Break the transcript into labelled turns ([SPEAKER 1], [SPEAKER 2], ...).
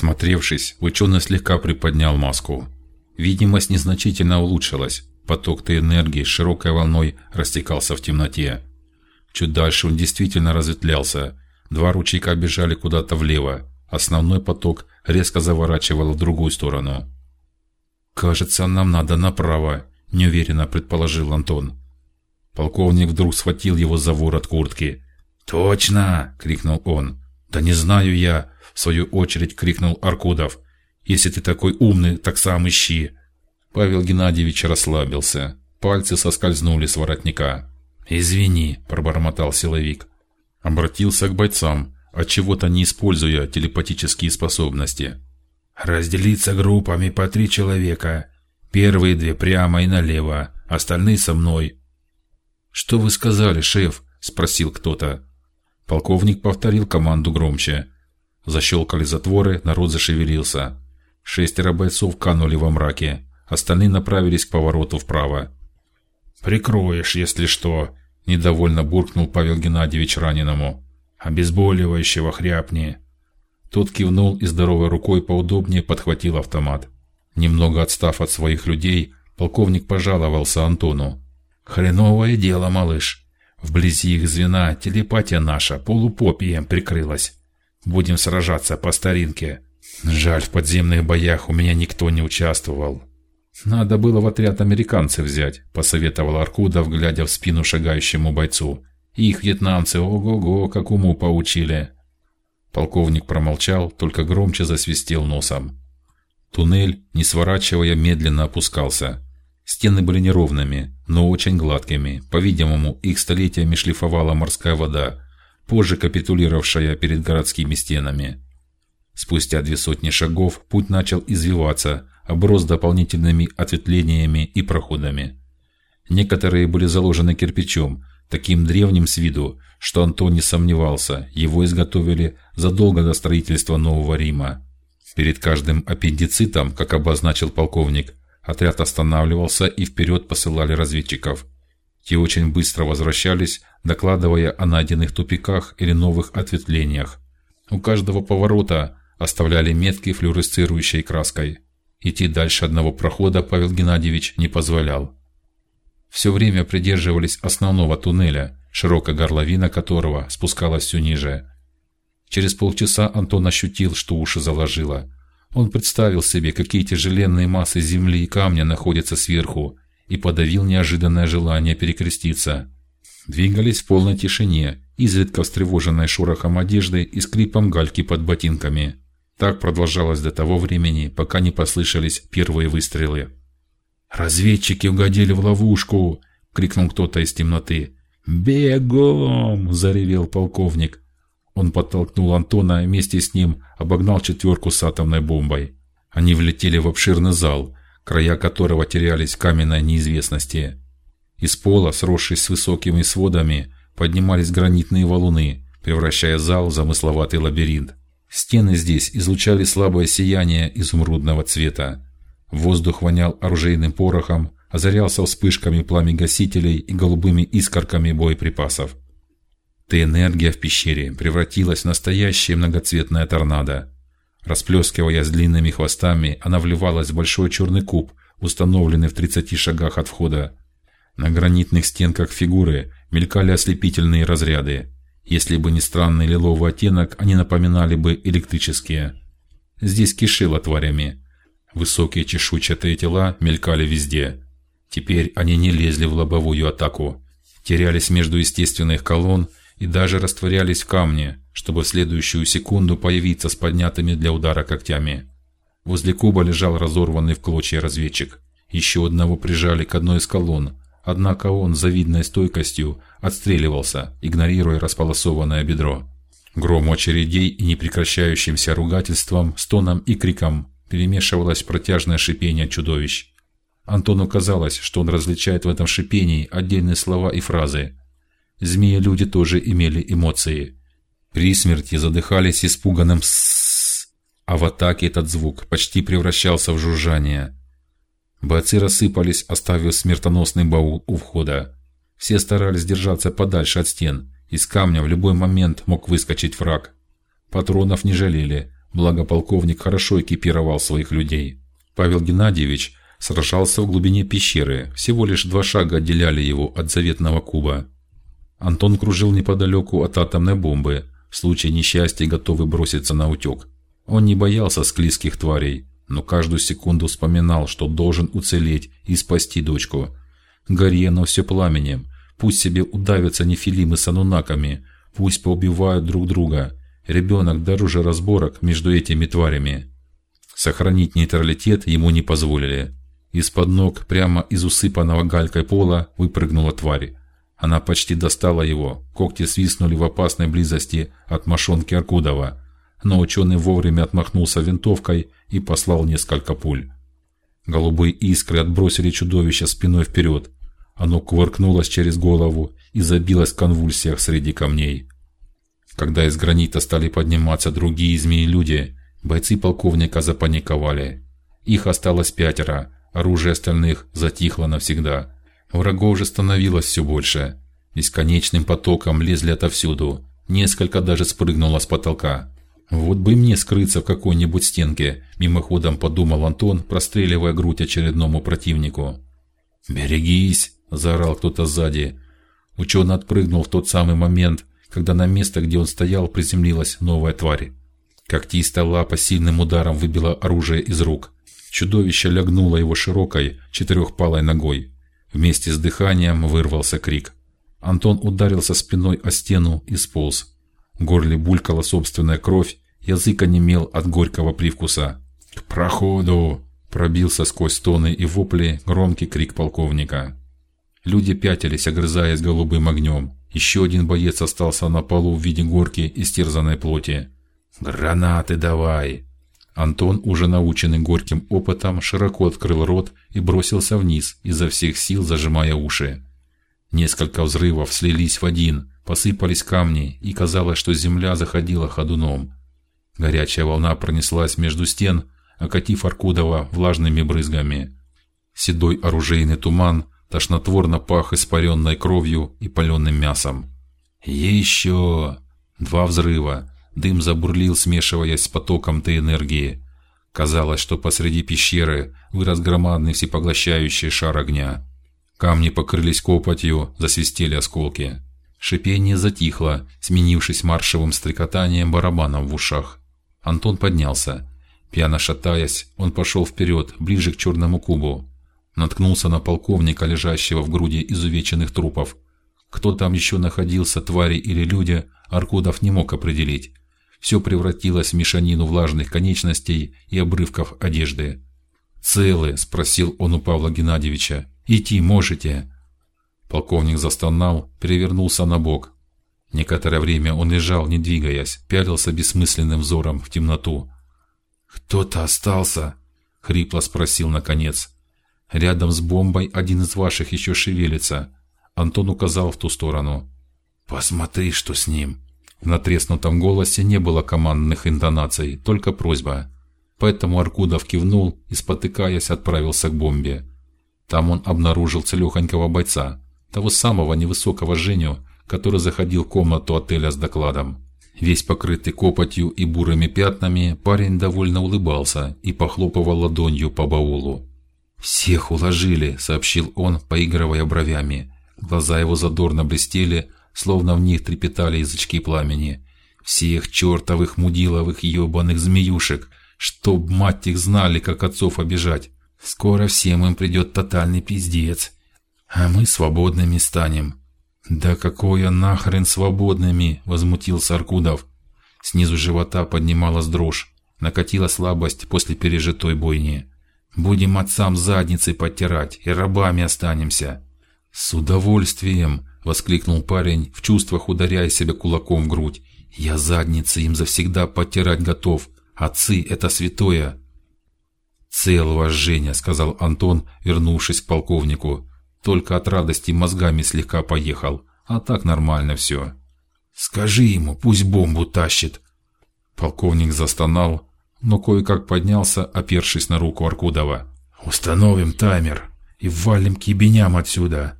[SPEAKER 1] Смотревшись, ученый слегка приподнял маску. Видимость незначительно улучшилась. Поток той энергии широкой волной растекался в темноте. Чуть дальше он действительно разветвлялся. Два ручейка бежали куда-то влево. Основной поток резко заворачивал в другую сторону. Кажется, нам надо направо, неуверенно предположил Антон. Полковник вдруг схватил его за ворот куртки. Точно! крикнул он. Да не знаю я, в свою очередь крикнул Аркудов. Если ты такой умный, так сам ищи. Павел Геннадьевич расслабился. Пальцы соскользнули с воротника. Извини, пробормотал силовик. Обратился к бойцам, от чего-то не используя телепатические способности. Разделиться группами по три человека. Первые две прямо и налево, остальные со мной. Что вы сказали, шеф? – спросил кто-то. Полковник повторил команду громче. Защелкали затворы, народ зашевелился. Шестеро бойцов канули во мраке, остальные направились к повороту вправо. Прикроешь, если что, недовольно буркнул Павел Геннадьевич раненому. Обезболивающего хряпни. Тот кивнул и здоровой рукой поудобнее подхватил автомат. Немного отстав от своих людей, полковник пожаловался Антону. Хреновое дело, малыш. Вблизи их звена телепатия наша полупопием прикрылась. Будем сражаться по старинке. Жаль, в подземных боях у меня никто не участвовал. Надо было в отряд американцев взять, посоветовал Аркудов, глядя в спину шагающему бойцу. Их вьетнамцы, ого-го, как уму поучили. Полковник промолчал, только громче засвистел носом. Туннель, не сворачивая, медленно опускался. Стены были неровными, но очень гладкими. По-видимому, их столетиями шлифовала морская вода, позже капитулировавшая перед городскими стенами. Спустя две сотни шагов путь начал извиваться, оброс дополнительными ответвлениями и проходами. Некоторые были заложены кирпичом, таким древним с виду, что Антон не сомневался, его изготовили задолго до строительства Нового Рима. Перед каждым аппендицитом, как обозначил полковник, отряд останавливался и вперед посылали разведчиков. Те очень быстро возвращались, докладывая о найденных тупиках или новых ответвлениях. У каждого поворота оставляли метки флуоресцирующей краской. Идти дальше одного прохода Павел Геннадьевич не позволял. Все время придерживались основного туннеля, широкая горловина которого спускалась все ниже. Через полчаса Антон ощутил, что уши заложило. Он представил себе, какие тяжеленные массы земли и камня находятся сверху, и подавил неожиданное желание перекреститься. Двигались в полной тишине, изредка встревоженной шорохом одежды и скрипом гальки под ботинками. Так продолжалось до того времени, пока не послышались первые выстрелы. Разведчики угодили в ловушку! крикнул кто-то из темноты. Бегом! заревел полковник. Он подтолкнул Антона, вместе с ним обогнал четверку с атомной бомбой. Они влетели в обширный зал, края которого терялись в каменной неизвестности. Из пола, сросшись с высокими сводами, поднимались гранитные валуны, превращая зал в замысловатый лабиринт. Стены здесь излучали слабое сияние изумрудного цвета. Воздух вонял оружейным порохом, озарялся вспышками пламя-гасителей и голубыми искорками боеприпасов. Та энергия в пещере превратилась в настоящее многоцветное торнадо. Расплескиваясь длинными хвостами, она вливалась в большой черный куб, установленный в тридцати шагах от входа. На гранитных стенках фигуры мелькали ослепительные разряды. Если бы не странный лиловый оттенок, они напоминали бы электрические. Здесь кишело тварями. Высокие чешуйчатые тела мелькали везде. Теперь они не лезли в лобовую атаку, терялись между естественных колонн и даже растворялись в камне, чтобы в следующую секунду появиться с поднятыми для удара когтями. Возле куба лежал разорванный в клочья разведчик. Еще одного прижали к одной из колонн, однако он завидной стойкостью отстреливался, игнорируя располосованное бедро. Гром очередей и непрекращающимся ругательством, стоном и криком перемешивалось протяжное шипение чудовищ. Антону казалось, что он различает в этом шипении отдельные слова и фразы. Змеи-люди тоже имели эмоции. При смерти задыхались испуганным «сссс», а в атаке этот звук почти превращался в жужжание. Бойцы рассыпались, оставив смертоносный баул у входа. Все старались держаться подальше от стен. Из камня в любой момент мог выскочить враг. Патронов не жалели, Благо полковник хорошо экипировал своих людей. Павел Геннадьевич сражался в глубине пещеры, всего лишь два шага отделяли его от заветного куба. Антон кружил неподалеку от атомной бомбы, в случае несчастья готовый броситься на утек. Он не боялся склизких тварей, но каждую секунду вспоминал, что должен уцелеть и спасти дочку. Гори оно все пламенем, пусть себе удавятся нефилимы с анунаками, пусть поубивают друг друга. Ребенок дороже разборок между этими тварями. Сохранить нейтралитет ему не позволили. Из-под ног, прямо из усыпанного галькой пола, выпрыгнула тварь. Она почти достала его. Когти свистнули в опасной близости от мошонки Аркудова, но ученый вовремя отмахнулся винтовкой и послал несколько пуль. Голубые искры отбросили чудовище спиной вперед. Оно кувыркнулось через голову и забилось в конвульсиях среди камней. Когда из гранита стали подниматься другие змеи-люди, бойцы полковника запаниковали. Их осталось пятеро, оружие остальных затихло навсегда. Врагов же становилось все больше. Бесконечным потоком лезли отовсюду. Несколько даже спрыгнуло с потолка. Вот бы мне скрыться в какой-нибудь стенке, мимоходом подумал Антон, простреливая грудь очередному противнику. Берегись, заорал кто-то сзади. Ученый отпрыгнул в тот самый момент, когда на место, где он стоял, приземлилась новая тварь. Когтистая лапа сильным ударом выбила оружие из рук. Чудовище лягнуло его широкой четырехпалой ногой. Вместе с дыханием вырвался крик. Антон ударился спиной о стену и сполз. В горле булькала собственная кровь, язык онемел от горького привкуса. К проходу! Пробился сквозь стоны и вопли громкий крик полковника. Люди пятились, огрызаясь голубым огнем. Еще один боец остался на полу в виде горки истерзанной плоти. Гранаты давай! Антон, уже наученный горьким опытом, широко открыл рот и бросился вниз, изо всех сил зажимая уши. Несколько взрывов слились в один, посыпались камни, и казалось, что земля заходила ходуном. Горячая волна пронеслась между стен, окатив Аркудова влажными брызгами. Седой оружейный туман тошнотворно пах испаренной кровью и паленым мясом. Еще два взрыва, Дым забурлил, смешиваясь с потоком той энергии. Казалось, что посреди пещеры вырос громадный всепоглощающий шар огня. Камни покрылись копотью, засвистели осколки. Шипение затихло, сменившись маршевым стрекотанием барабанов в ушах. Антон поднялся. Пьяно шатаясь, он пошел вперед, ближе к черному кубу. Наткнулся на полковника, лежащего в груди изувеченных трупов. Кто там еще находился, твари или люди, Аркудов не мог определить все превратилось в мешанину влажных конечностей и обрывков одежды. Целы? – спросил он у Павла Геннадьевича. Идти можете? Полковник застонал, перевернулся на бок. Некоторое время он лежал, не двигаясь, пялился бессмысленным взором в темноту. Кто-то остался? хрипло спросил наконец. Рядом с бомбой один из ваших еще шевелится. Антон указал в ту сторону. Посмотри, что с ним. В натреснутом голосе не было командных интонаций, только просьба. Поэтому Аркудов кивнул и, спотыкаясь, отправился к бомбе. Там он обнаружил целехонького бойца, того самого невысокого Женю, который заходил в комнату отеля с докладом. Весь покрытый копотью и бурыми пятнами, парень довольно улыбался и похлопывал ладонью по баулу. Всех уложили, сообщил он, поигрывая бровями. Глаза его задорно блестели, словно в них трепетали язычки пламени. Всех чертовых мудиловых ебаных змеюшек, чтоб мать их знали, как отцов обижать. Скоро всем им придет тотальный пиздец, а мы свободными станем. Да какое нахрен свободными? возмутился Аркудов. Снизу живота поднималась дрожь, накатила слабость после пережитой бойни. Будем отцам задницы подтирать и рабами останемся. С удовольствием, воскликнул парень, в чувствах ударяя себя кулаком в грудь. Я задницы им завсегда подтирать готов. Отцы это святое. Цел ваш Женя, сказал Антон, вернувшись к полковнику. Только от радости мозгами слегка поехал, а так нормально все. Скажи ему, пусть бомбу тащит. Полковник застонал, но кое-как поднялся, опершись на руку Аркудова. Установим таймер и валим к ебеням отсюда.